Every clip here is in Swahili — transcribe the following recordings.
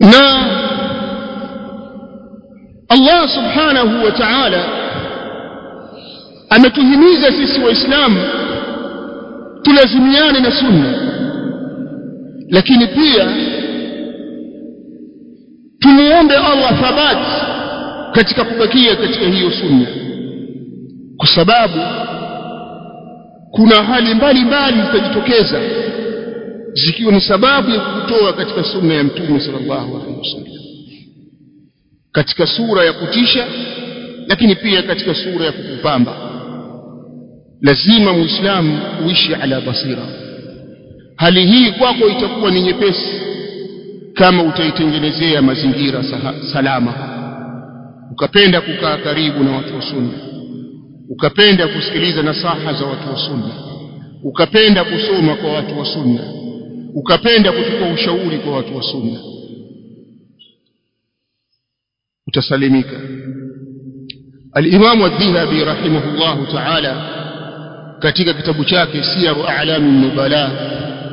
na Allah subhanahu wa ta'ala ametuhimiza sisi waislamu tulazimiane na sunna lakini pia tumuombe Allah thabati katika kubakia katika hiyo sunna kwa sababu kuna hali mbalimbali zitajitokeza zikiwa ni sababu ya kutoa katika sunna ya mtume sallallahu alaihi wasallam. Katika sura ya kutisha lakini pia katika sura ya kukupamba. Lazima muislamu uishi ala basira. Hali hii kwako itakuwa ni nyepesi kama utaitengenezea mazingira salama. Ukapenda kukaa karibu na watu wa sunna. Ukapenda kusikiliza nasaha za watu wa sunna. Ukapenda kusoma kwa watu wa sunna ukapenda kuchukua ushauri kwa watu wa sunna utasalimika al-Imam ad-Dhahabi rahimahullahu ta'ala katika kitabu chake Siyaru A'lami Nubala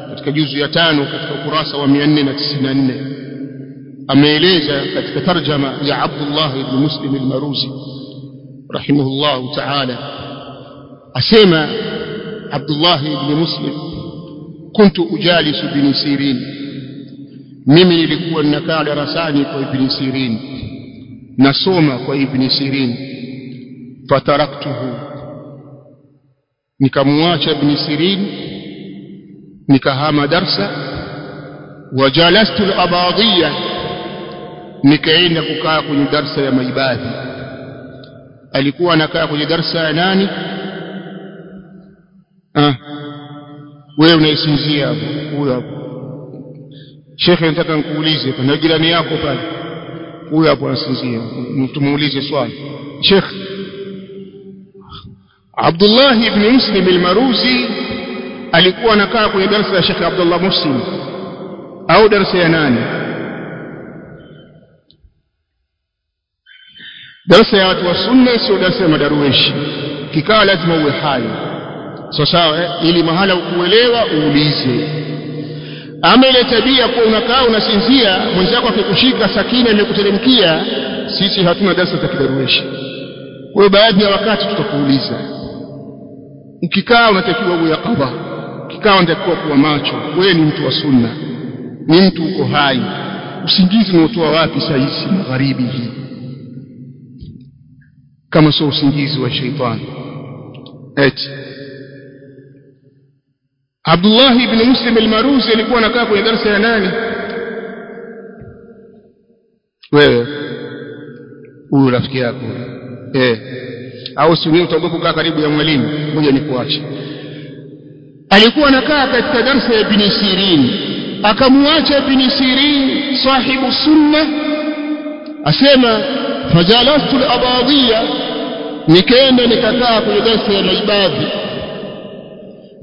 katika juzu ya tano katika ukurasa wa 494 ameeleza katika tarjama ya Abdullah ibn Muslim al-Maruzi rahimahullahu ta'ala asema Abdullah ibn Muslim kuntu ujalisu bin Sirin. Mimi nilikuwa ninakaa darasani kwa ibn Sirin. Nasoma kwa ibn Sirin. Fataraktuhu. Nikamwacha ibn Sirin nikahama darsa. Wajalastu al-abadiyya nikaenda kukaa kwenye darsa ya maibadhi alikuwa anakaa kwenye darsa ya nani? Ah wewe unaisinzia huyo hapo shekhe nataka nikuulize kuna jirani yako pale huyo hapo anasinzia tumuulize swali shekh Abdullah ibn Muslim al-Maruzi alikuwa anakaa kwenye darasa ya Sheikh Abdullah Muslim au darasa ya nani darasa ya watu wa sunna sio darasa ya madarueshi kikaa lazima uwe hai sawa sawa eh? ili mahala ukuelewa uulize. Ama ile tabia kuwa unakaa unasinzia mwenzako akikushika sakina imekuteremkia sisi hatuna darasa za kidarueshi. Kwa baadhi ya wakati tutakuuliza ukikaa unatakiwa uwe qadha ukikaa unatakiwa kuwa macho wewe ni mtu wa sunna ni mtu uko hai usingizi unaotoa wapi saa magharibi hii? Kama sio usingizi wa sheitani eti Abdullah ibn Muslim al-Maruzi alikuwa anakaa kwenye darasa ya nani wewe huyu rafiki yako. Eh au si wewe utaogopa kukaa karibu ya mwalimu? Ngoja nikuache. Alikuwa anakaa katika darasa ya Ibn Sirin. Akamwacha Ibn Sirin sahibu sunna. Asema fajalastu al-abadiyya. Nikaenda nikakaa kwenye darasa ya maibadhi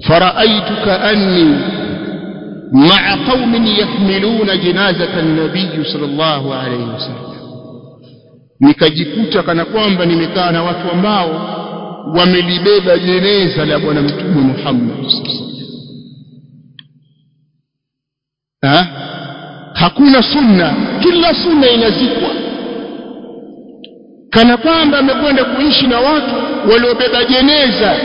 faraaituka anni ma'a qaumin yahmiluna jinazata nabiyi sal sallallahu alayhi wasallam. Nikajikuta kana kwamba nimekaa na watu ambao wamelibeba jeneza la bwana mtume Muhammad ha? hakuna sunna. Kila sunna inazikwa. Kana kwamba amekwenda kuishi na watu waliobeba jeneza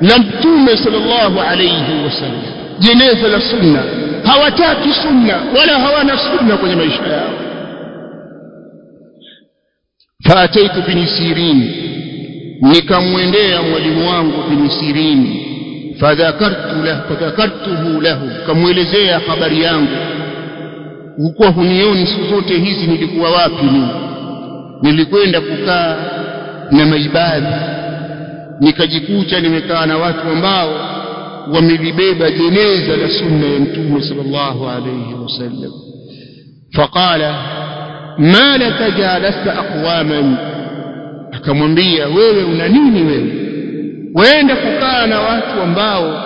la mtume sallallahu alayhi wasallam jeneza la sunna. Hawataki sunna wala hawana sunna kwenye maisha yao. Faataitu bin sirin. Nikamwendea mwalimu wangu bin sirin. Fadhakartu lahu fadhakartuhu lahu. Kamwelezea habari yangu. Hukuwa hunioni siku zote hizi nilikuwa wapi mimi. Nilikwenda kukaa na maibadhi nikajikuta nimekaa na watu ambao wamelibeba jeneza la sunna ya mtume sallallahu alayhi wasallam faqala ma laka jalasta aqwaman akamwambia wewe una nini wewe waenda kukaa na watu ambao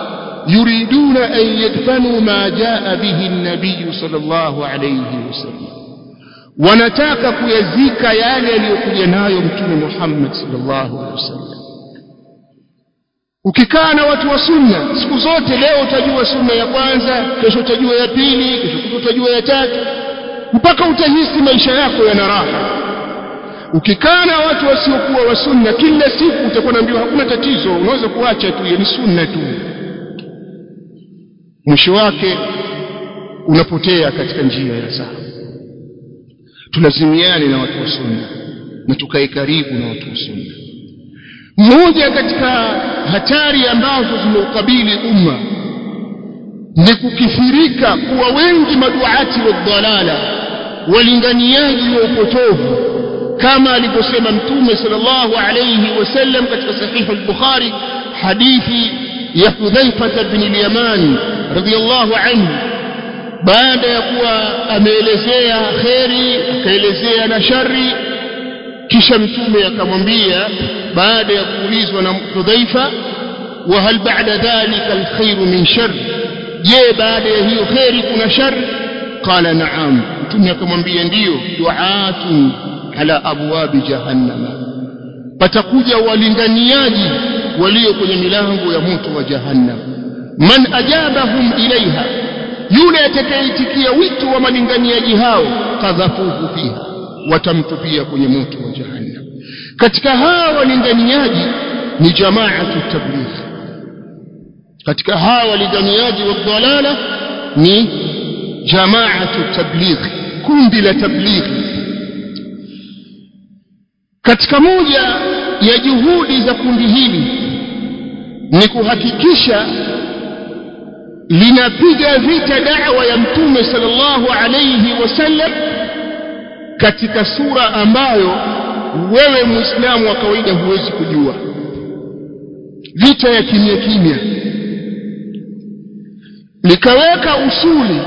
yuriduna an yadfanu ma jaa bihi an-nabiy sallallahu alayhi wasallam wanataka kuyazika yale aliyokuja nayo mtume Muhammad sallallahu alayhi wasallam ukikaa na watu wa sunna siku zote leo utajua sunna ya kwanza kesho utajua ya pili kesho utajua ya tatu mpaka utahisi maisha yako yana raha. Ukikaa na watu wasiokuwa wa sunna kila siku utakuwa naambiwa hakuna tatizo unaweza kuacha tu ni sunna tu. Mwisho wake unapotea katika njia ya sawa tulazimiane na watu wa sunna na tukae karibu na watu wa sunna moja katika hatari ambazo zimeukabili umma ni kukithirika kuwa wengi maduati wa dhalala walinganiaji wa upotovu kama alivyosema mtume sallallahu alayhi wasallam katika sahihu al-bukhari hadithi ya hudhaifa bin al-yaman radiyallahu anhu. Baada ya kuwa ameelezea kheri akaelezea na shari kisha mtume akamwambia baada ya kuulizwa na hudhaifa wa hal ba'da dhalika alkhairu min shar je baada ya hiyo kheri kuna shar qala na'am mtume akamwambia ndiyo du'atun ala abwabi jahannama patakuja walinganiaji walio kwenye milango ya moto wa jahannam man ajabahum ilaiha yule atakayeitikia wito wa malinganiaji hao kadhafuhu fiha watamtupia kwenye moto wa jahannam. Katika hawa walinganiaji ni jamaatu tabligh. Katika hawa walinganiaji wa dhalala ni jamaatu tabligh kundi la tabligh. Katika moja ya juhudi za kundi hili ni kuhakikisha linapiga vita da'wa ya mtume sallallahu alayhi wasallam katika sura ambayo wewe muislamu wa kawaida huwezi kujua. Vita ya kimya kimya. Likaweka usuli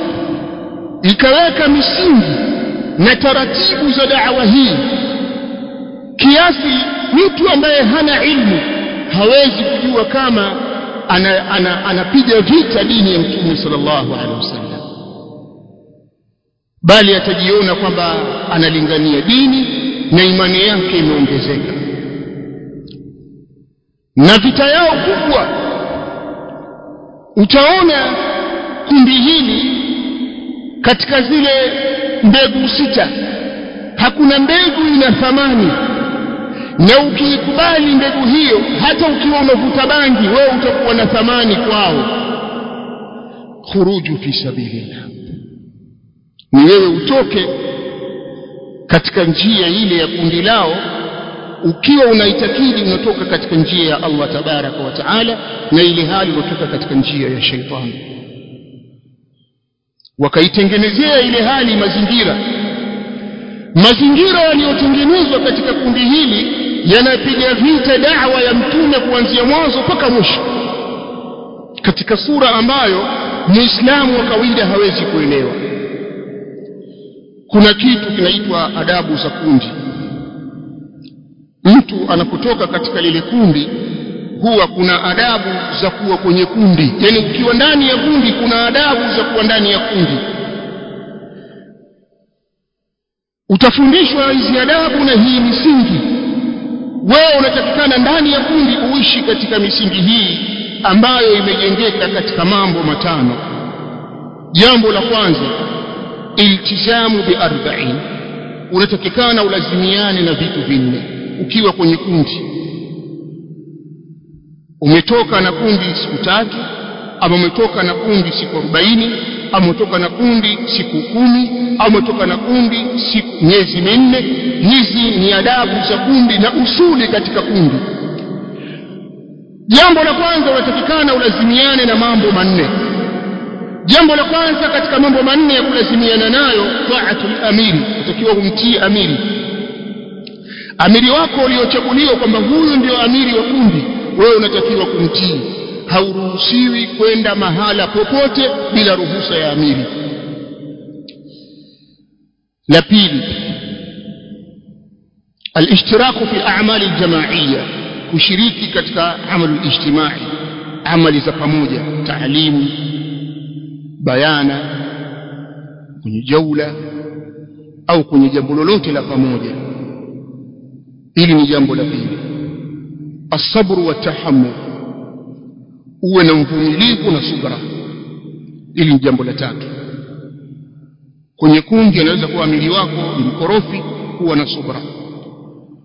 ikaweka misingi na taratibu za da'wa hii. Kiasi mtu ambaye hana ilmu hawezi kujua kama anapiga ana, ana, ana vita dini ya mtume sallallahu alaihi wasallam bali atajiona kwamba analingania dini na imani yake imeongezeka. Na vita yao kubwa utaona kundi hili katika zile mbegu sita. Hakuna mbegu ina thamani na ukiikubali mbegu hiyo hata ukiwa unavuta bangi wewe utakuwa na thamani kwao. Khuruju fi sabilillah ni wewe utoke katika njia ile ya kundi lao. Ukiwa unaitakidi unatoka katika njia ya Allah tabaraka wa taala na ile hali unatoka katika njia ya sheitani wakaitengenezea ile hali mazingira. Mazingira yaliyotengenezwa katika kundi hili yanapiga vita da'wa ya mtume kuanzia mwanzo mpaka mwisho. Katika sura ambayo muislamu wa kawaida hawezi kuelewa kuna kitu kinaitwa adabu za kundi. Mtu anapotoka katika lile kundi huwa kuna adabu za kuwa kwenye kundi. Yani ukiwa ndani ya kundi kuna adabu za kuwa ndani ya kundi. Utafundishwa hizi adabu na hii misingi. Wewe unatakikana ndani ya kundi uishi katika misingi hii ambayo imejengeka katika mambo matano. Jambo la kwanza iltizamu biarba'in unatakikana ulazimiane na vitu vinne ukiwa kwenye kundi. Umetoka na kundi siku tatu ama umetoka na kundi siku arobaini ama umetoka na kundi siku kumi au umetoka na kundi siku miezi minne. Hizi ni adabu za kundi na usuli katika kundi. Jambo la kwanza unatakikana ulazimiane na mambo manne jambo la kwanza katika mambo manne ya kulazimiana nayo taatul amiri utakiwa umtii amiri. Amiri wako uliochaguliwa kwamba huyu ndio amiri wa kundi wewe unatakiwa kumtii. Hauruhusiwi kwenda mahala popote bila ruhusa ya amiri. La pili alishtiraku fi a'mali aljamaiya kushiriki katika amali ijtimai amali za pamoja taalimu bayana kwenye jaula au kwenye jambo lolote la pamoja. Hili ni jambo la pili. Asabru wa tahammul uwe na mvumilivu na subra. Hili ni jambo la tatu. Kwenye kundi anaweza kuwa mili wako ni mkorofi kuwa na subra.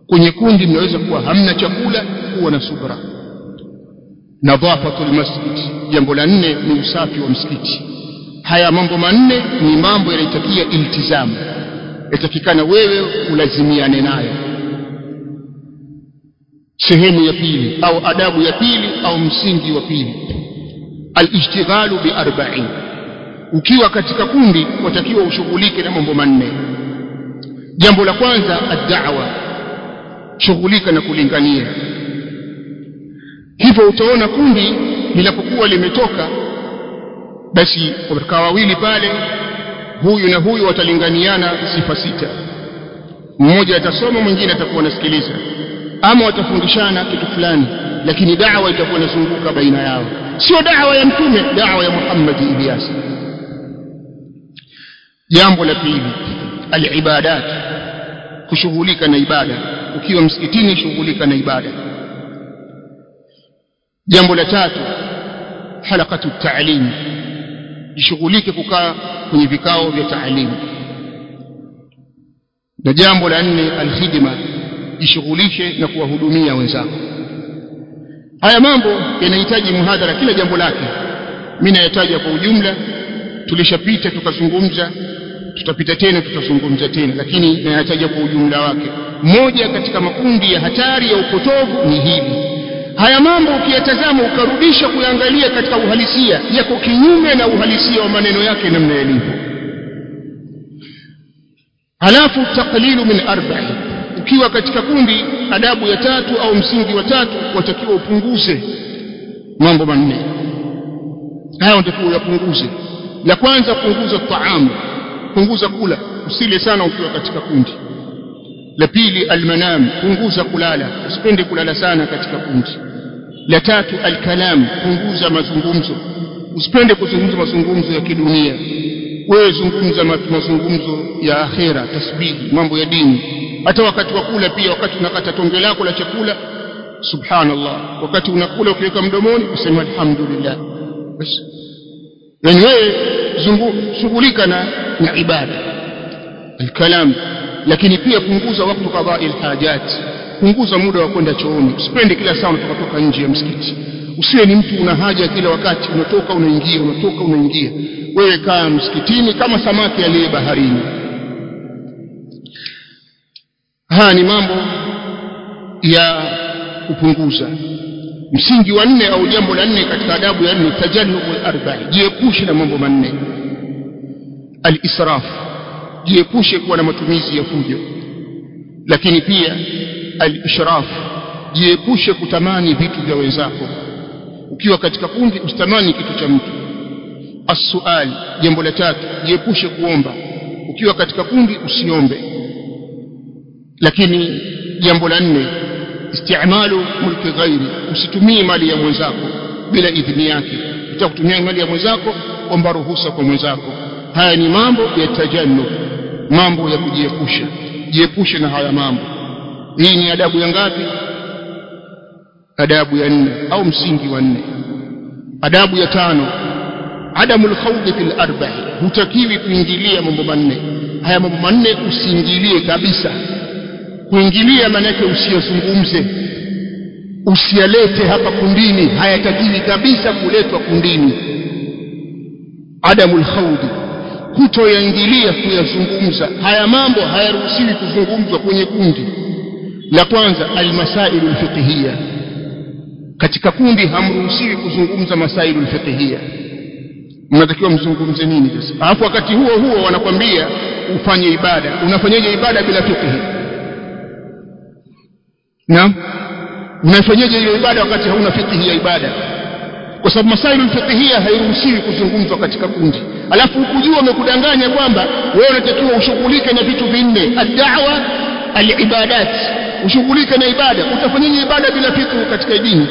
Kwenye kundi mnaweza kuwa hamna chakula kuwa na subra. Nadhafatul masjid jambo la nne ni usafi wa msikiti haya mambo manne ni mambo yanayotakia iltizamu. Yatakikana wewe ulazimiane nayo. Sehemu ya pili au adabu ya pili au msingi wa pili. Alijtighalu biarba'in ukiwa katika kundi watakiwa ushughulike na mambo manne. Jambo la kwanza addawa. Shughulika na kulingania. Hivyo utaona kundi linapokuwa limetoka basi wakaa wawili pale huyu na huyu watalinganiana sifa sita. Mmoja atasoma mwingine atakuwa anasikiliza. Ama watafundishana kitu fulani lakini da'wa itakuwa inazunguka baina yao. Sio da'wa ya mtume da'wa ya Muhammad Ilyas jambo la pili alibadat kushughulika na ibada. Ukiwa msikitini shughulika na ibada. Jambo la tatu halaqatu ta'lim jishughulike kukaa kwenye vikao vya taalimu na jambo la nne alkhidma jishughulishe na kuwahudumia wenzako. Haya mambo yanahitaji muhadhara kila jambo lake. Mimi nayataja kwa ujumla tulishapita tukazungumza tutapita tena tutazungumza tena lakini nayataja kwa ujumla wake. Moja katika makundi ya hatari ya upotovu ni hili haya mambo ukiyatazama ukarudisha kuyaangalia katika uhalisia yako kinyume na uhalisia wa maneno yake namna yalivyo. Halafu taqlilu min arba'i ukiwa katika kundi adabu ya tatu au msingi wa tatu watakiwa upunguze mambo manne. Haya unatakiwa uyapunguze. La kwanza punguza taamu punguza kula usile sana ukiwa katika kundi la pili almanam punguza kulala. Usipende kulala sana katika kundi la tatu alkalam punguza mazungumzo. Usipende kuzungumza mazungumzo ya kidunia. Wewe zungumza mazungumzo ya akhera tasbihi mambo ya dini. Hata wakati wa kula pia wakati unakata tonge lako la chakula subhanallah. Wakati unakula ukiweka mdomoni useme alhamdulillah. Basi. Yani wewe shughulika na na ibada. Alkalam lakini pia punguza wakati qada'i alhajat. Punguza muda wa kwenda chooni. Usipende kila saa unatoka toka nje ya msikiti. Usiwe ni mtu una haja kila wakati. Unatoka unaingia unatoka unaingia. Wewe kaa msikitini kama samaki aliye baharini. Haya ni mambo ya kupunguza. Msingi wa nne au jambo la nne katika adabu ya nne tajannubu al-arba'i jiepushe na mambo manne. Al-israf jiepushe kuwa na matumizi ya fujo. Lakini pia al-ishraf jiepushe kutamani vitu vya wenzako. Ukiwa katika kundi usitamani kitu cha mtu. As-sual jambo la tatu jiepushe kuomba. Ukiwa katika kundi usiombe. Lakini jambo la nne istimalu mulki ghairi usitumie mali ya mwenzako bila idhini yake. Utakutumia mali ya mwenzako omba ruhusa kwa mwenzako. Haya ni mambo ya tajannub mambo ya kujiepusha. Jiepushe na haya mambo. Hii ni adabu ya ngapi? Adabu ya nne au msingi wa nne? Adabu ya tano adamu alkhawd fil arba'i. Hutakiwi kuingilia mambo manne. Haya mambo manne usiingilie kabisa. Kuingilia manake usiyazungumze usiyalete hapa kundini. Hayatakiwi kabisa kuletwa kundini. Adamu alkhawd kutoyaingilia kuyazungumza. Haya mambo hayaruhusiwi kuzungumzwa kwenye kundi. La kwanza almasailu alfiqhiyya katika kundi hamruhusiwi kuzungumza masailu alfiqhiyya mnatakiwa mzungumze nini sasa? Alafu wakati huo huo wanakwambia ufanye ibada. Unafanyaje ibada bila fiqhi? Na unafanyaje ile ibada wakati hauna fiqhi ya ibada? Kwa sababu masailu alfiqhiyya hairuhusiwi kuzungumzwa katika kundi alafu ukujua wamekudanganya kwamba wewe unatakiwa ushughulike na vitu vinne. Ad-da'wa al-ibadat. Ushughulike na ibada. Utafanyaje ibada bila fikru katika dini.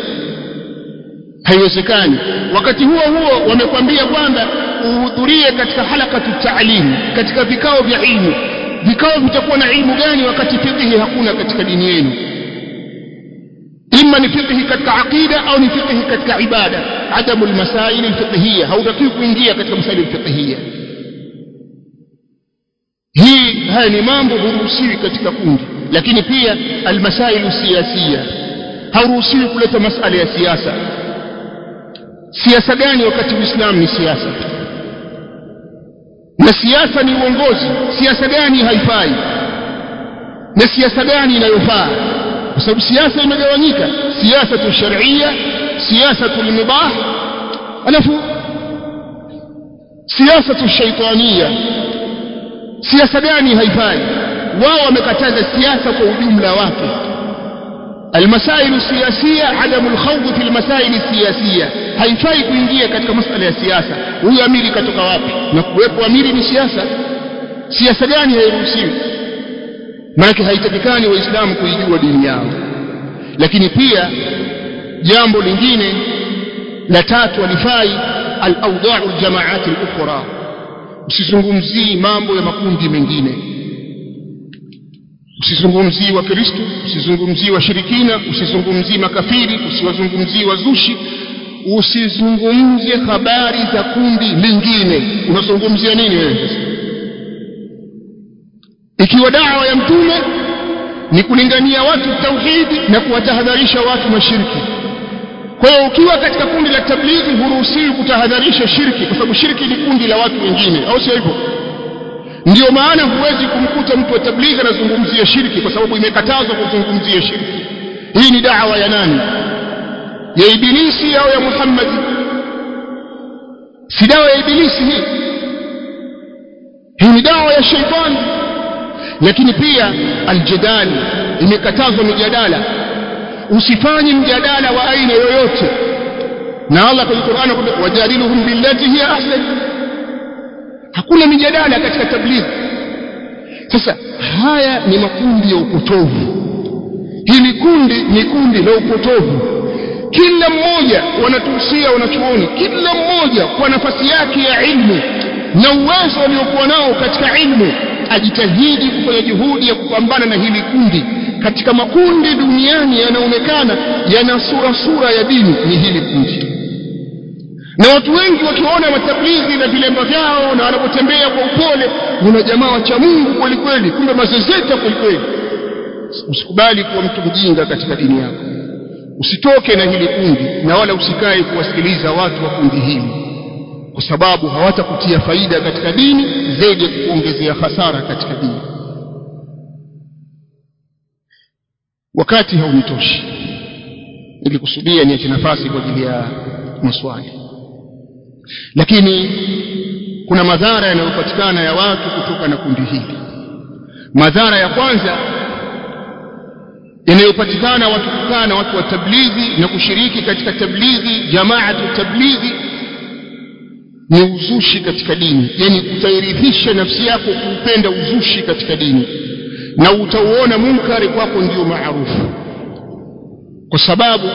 Haiwezekani. Wakati huo huo wamekwambia kwamba uhudhurie katika halakatu ta'lim katika vikao vya ilmu. Vikao vitakuwa na ilmu gani wakati fiqh hakuna katika dini yenu imma ni fiqh katika aqida au ni fiqh katika ibada adamu almasail alfiqhiyya hautakiwi kuingia katika masaili alfiqhiyya haya ni mambo huruhusiwi katika kundi lakini pia almasailu siyasia hauruhusiwi kuleta masala ya siasa siasa gani wakati uislamu ni siasa na siasa ni uongozi siasa gani haifai na siasa gani inayofaa kwa sababu siasa imegawanyika siasatu sharia siasatu lmubah alafu siasatu shaitania siasa gani haifai wao wamekataza siasa kwa ujumla wake المسائل السياسية عدم الخوض في المسائل السياسية haifai kuingia katika masala ya siasa huyu amiri katoka wapi na kuwepo amiri ni siasa siasa gani hairuhusiwi maanake haitakikani waislamu kuijua dini yao. Lakini pia jambo lingine la tatu alifai al-awda'u al-jama'at al-ukhra. Usizungumzii mambo ya makundi mengine. Usizungumzii wakristo usizungumzii washirikina usizungumzii makafiri usiwazungumzii wazushi. Usizungumzie habari za kundi lingine. Unazungumzia nini wewe ikiwa dawa ya mtume ni kulingania watu tauhidi na kuwatahadharisha watu na shirki kwa hiyo ukiwa katika kundi la tablighi huruhusiwi kutahadharisha shirki kwa sababu shirki ni kundi la watu wengine au sio hivyo? Ndio maana huwezi kumkuta mtu wa tablighi anazungumzia shirki kwa sababu imekatazwa kuzungumzia shirki. Hii ni dawa ya nani? Ya ibilisi au ya Muhammad? Si dawa ya ibilisi hii? Hii ni dawa ya sheitani lakini pia aljidal imekatazwa mijadala. Usifanye mjadala wa aina yoyote. Na Allah kwenye Qur'an wajadiluhum billati hiya ahsan. Hakuna mijadala katika tablighi sasa haya ni makundi ya upotovu. Hili kundi ni kundi la upotovu. Kila mmoja wanatuhusia wanachuoni. Kila mmoja kwa nafasi yake ya ilmu na uwezo waliokuwa nao katika ilmu ajitahidi kufanya juhudi ya kupambana na hili kundi. Katika makundi duniani yanaonekana yana sura sura ya dini ni hili kundi. Na watu wengi wakiona matablighi na vilemba vyao na wanapotembea kwa upole kuna jamaa wacha Mungu kweli kweli kumbe mazezeta kwelikweli kweli. Usikubali kuwa mtu mjinga katika dini yako. Usitoke na hili kundi na wala usikae kuwasikiliza watu wa kundi hili kwa sababu hawatakutia faida katika dini zaidi ya kukuongezea hasara katika dini. Wakati haunitoshi nilikusudia niache nafasi kwa ajili ya maswali. Lakini kuna madhara yanayopatikana ya watu kutoka na kundi hili. Madhara ya kwanza yanayopatikana watu kukaa na watu wa tablighi na kushiriki katika tablighi jamaatu tablighi ni uzushi katika dini. Yani utairithisha nafsi yako kuupenda uzushi katika dini. Na utauona munkari kwako ndio maarufu. Kwa sababu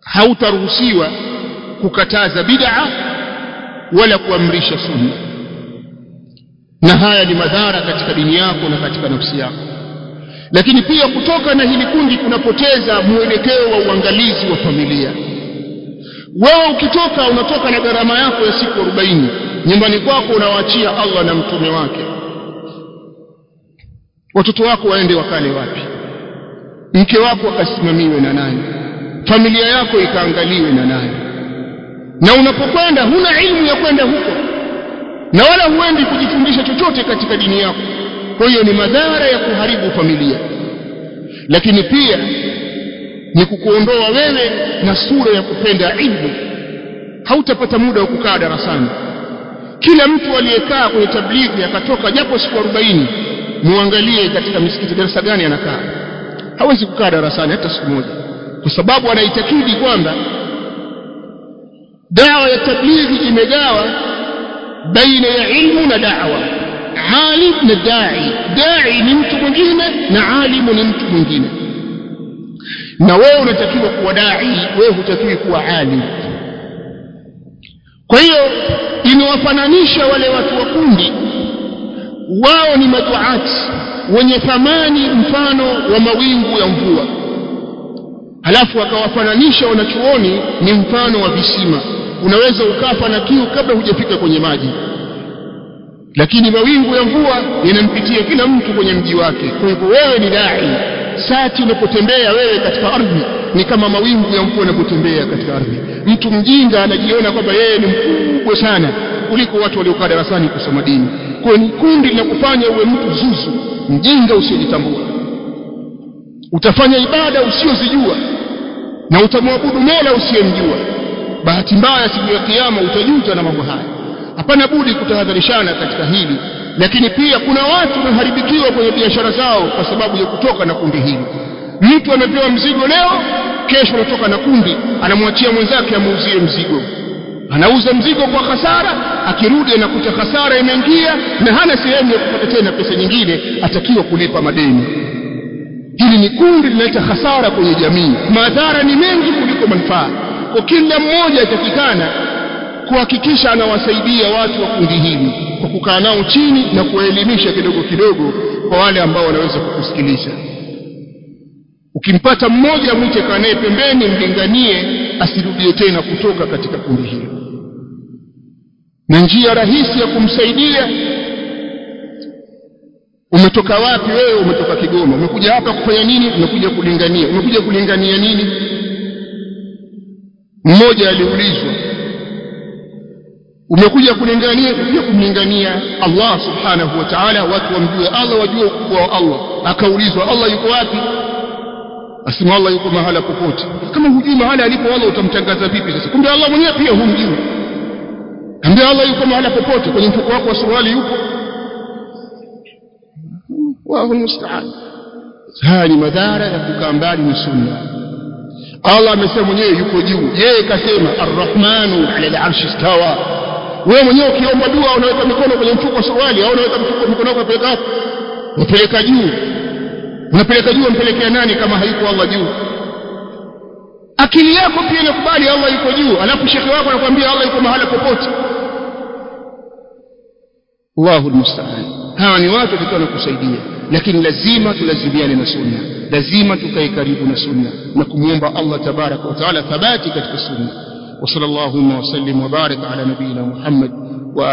hautaruhusiwa kukataza bid'a wala kuamrisha sunna. Na haya ni madhara katika dini yako na katika nafsi yako. Lakini pia kutoka na hili kundi kunapoteza mwelekeo wa uangalizi wa familia wewe ukitoka unatoka na gharama yako ya siku 40 nyumbani kwako unawaachia Allah na mtume wake. Watoto wako waende wakale wapi? Mke wako akasimamiwe na nani? Familia yako ikaangaliwe na nani? Na unapokwenda huna ilmu ya kwenda huko. Na wala huendi kujifundisha chochote katika dini yako. Kwa hiyo ni madhara ya kuharibu familia. Lakini pia ni kukuondoa wewe na sura ya kupenda ilmu. Hautapata muda wa kukaa darasani. Kila mtu aliyekaa kwenye tablighi akatoka japo siku 40 muangalie katika misikiti darasa gani anakaa. Hawezi kukaa darasani hata siku moja kwa sababu anaitakidi kwamba dawa ya tablighi imegawa baina ya ilmu na da'wa. Alim na dai. Dai ni mtu mwingine na alimu ni mtu mwingine na wewe unatakiwa kuwa dai wewe hutakiwi kuwa ali kwa hiyo inawafananisha wale watu wa kundi. Wao ni maduati wenye thamani mfano wa mawingu ya mvua. Halafu akawafananisha wanachuoni ni mfano wa visima. Unaweza ukafa na kiu kabla hujafika kwenye maji. Lakini mawingu ya mvua yanampitia kila mtu kwenye mji wake. Kwa hivyo wewe ni dai sati unapotembea wewe katika ardhi ni kama mawingu ya mvua yanapotembea katika ardhi. Mtu mjinga anajiona kwamba yeye ni mkubwa sana kuliko watu waliokaa darasani kusoma dini. Kwa ni kundi linakufanya uwe mtu zuzu mjinga usiyojitambua utafanya ibada usiozijua na utamwabudu mola usiyemjua. Bahati mbaya siku ya kiyama utajuta na mambo haya. Hapana budi kutahadharishana katika hili lakini pia kuna watu wameharibikiwa kwenye biashara zao kwa sababu ya kutoka na kundi hili. Mtu amepewa mzigo leo kesho anatoka na kundi anamwachia mwenzake amuuzie mzigo. Anauza mzigo kwa hasara akirudi anakuta hasara imeingia na hana sehemu ya kupata tena pesa nyingine atakiwa kulipa madeni. Hili ni kundi linaleta hasara kwenye jamii. Madhara ni mengi kuliko manufaa. Kwa kila mmoja atakikana kuhakikisha anawasaidia watu wa kundi hili kwa kukaa nao chini na kuwaelimisha kidogo kidogo kwa wale ambao wanaweza kukusikiliza. Ukimpata mmoja mwite kaa naye pembeni mlinganie asirudie tena kutoka katika kundi hilo na njia rahisi ya kumsaidia umetoka wapi wewe? Umetoka Kigoma. Umekuja hapa kufanya nini? Umekuja kulingania. Umekuja kulingania nini? Mmoja aliulizwa umekuja kulingania umekuja kumlingania Allah subhanahu wa ta'ala watu wamjue Allah wajue ukubwa wa Allah. Akaulizwa Allah yuko wapi? Asema Allah yuko mahala popote. Kama hujui mahala alipo Allah utamtangaza vipi sasa? Kumbe Allah mwenyewe pia humjui. Ambia Allah yuko mahala popote kwenye mfuko wako wa suruali yuko wallahu musta'an haya ni madhara ya kukaa mbali na sunna. Allah amesema mwenyewe yuko juu. Yeye kasema arrahmanu ala al-arshi istawa wewe mwenyewe ukiomba dua unaweka mikono kwenye mfuko suruali au unaweka mfuko mikono yako unapeleka wapi? Unapeleka juu. Unapeleka juu umpelekea nani kama hayuko Allah juu? Akili yako pia inakubali Allah yuko juu. Alafu shekhi wako anakuambia Allah yuko mahala popote. Allahu almusta'an. Hawa ni watu watakao nakusaidia lakini lazima tulazimiane na sunna. Lazima tukae karibu na sunna na kumwomba Allah tabaraka wa taala thabati katika sunna wa sallallahu wa sallim wa barik ala nabiyina Muhammad wa